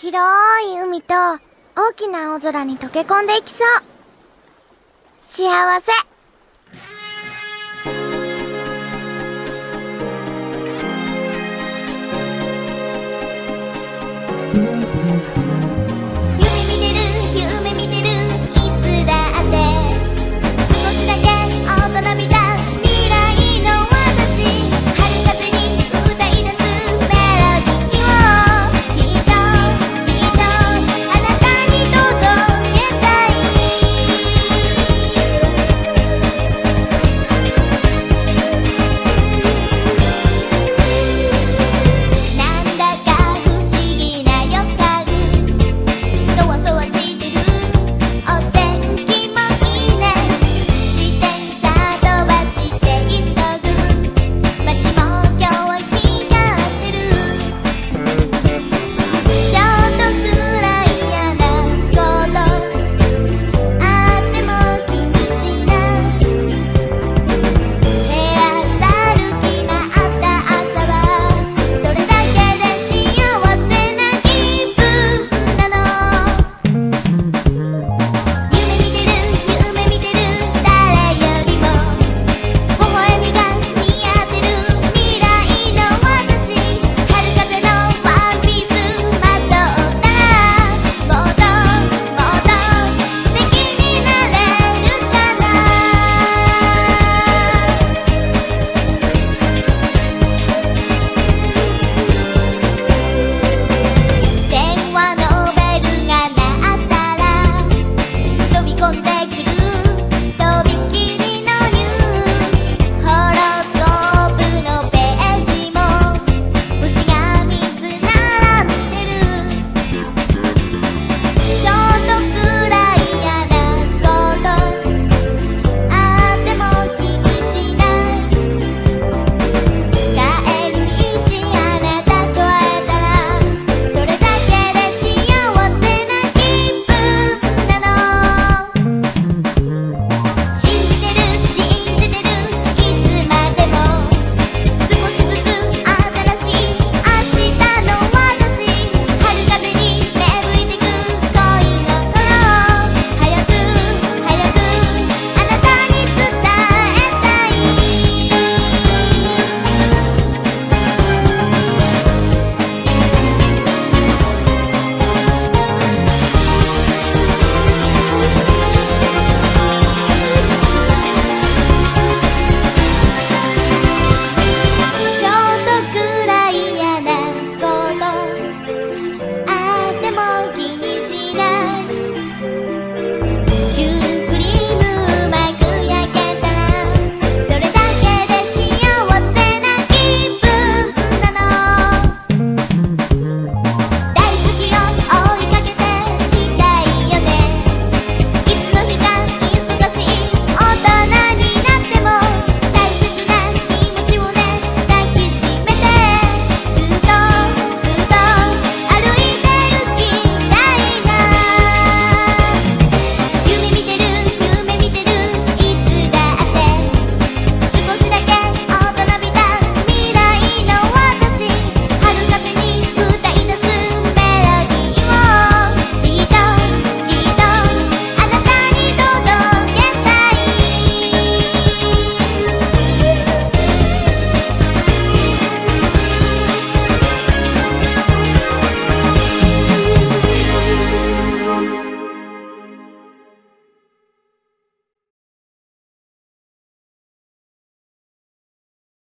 広い海と大きな青空に溶け込んでいきそう。幸せ。